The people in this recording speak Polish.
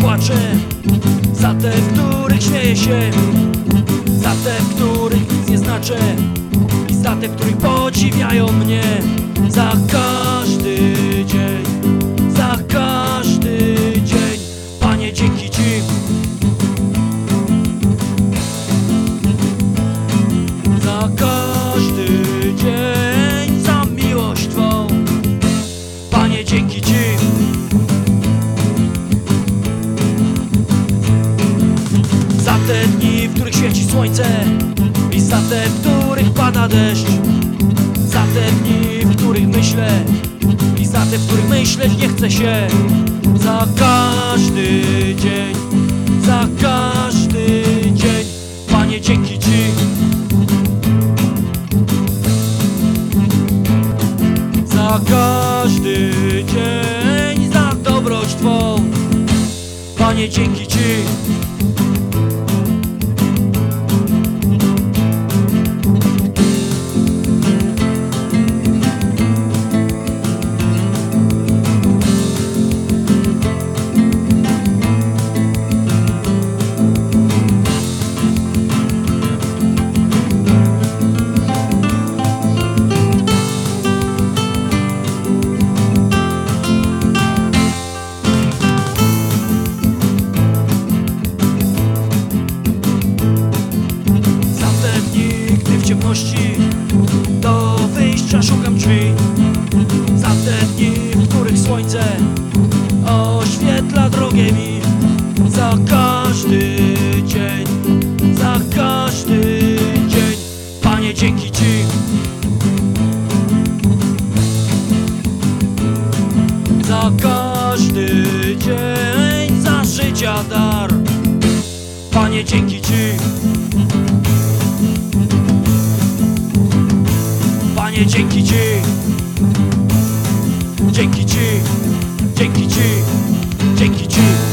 płacze Za te, których śmieje się. Za te, których nic nie znaczę. I za te, których podziwiają mnie. Za każdy w których świeci słońce I za te, w których pada deszcz Za te dni, w których myślę I za te, w których myśleć nie chce się. Za każdy dzień Za każdy dzień Panie dzięki Ci. Za każdy dzień Za dobroć Twą Panie dzięki Ci Do wyjścia szukam drzwi. Za te dni, w których słońce Oświetla drogę mi. Za każdy dzień Za każdy dzień. Panie dzięki Ci. Za każdy dzień Za życia dar. Panie dzięki Ci diye çekici. Çekici Çekici. Çekici.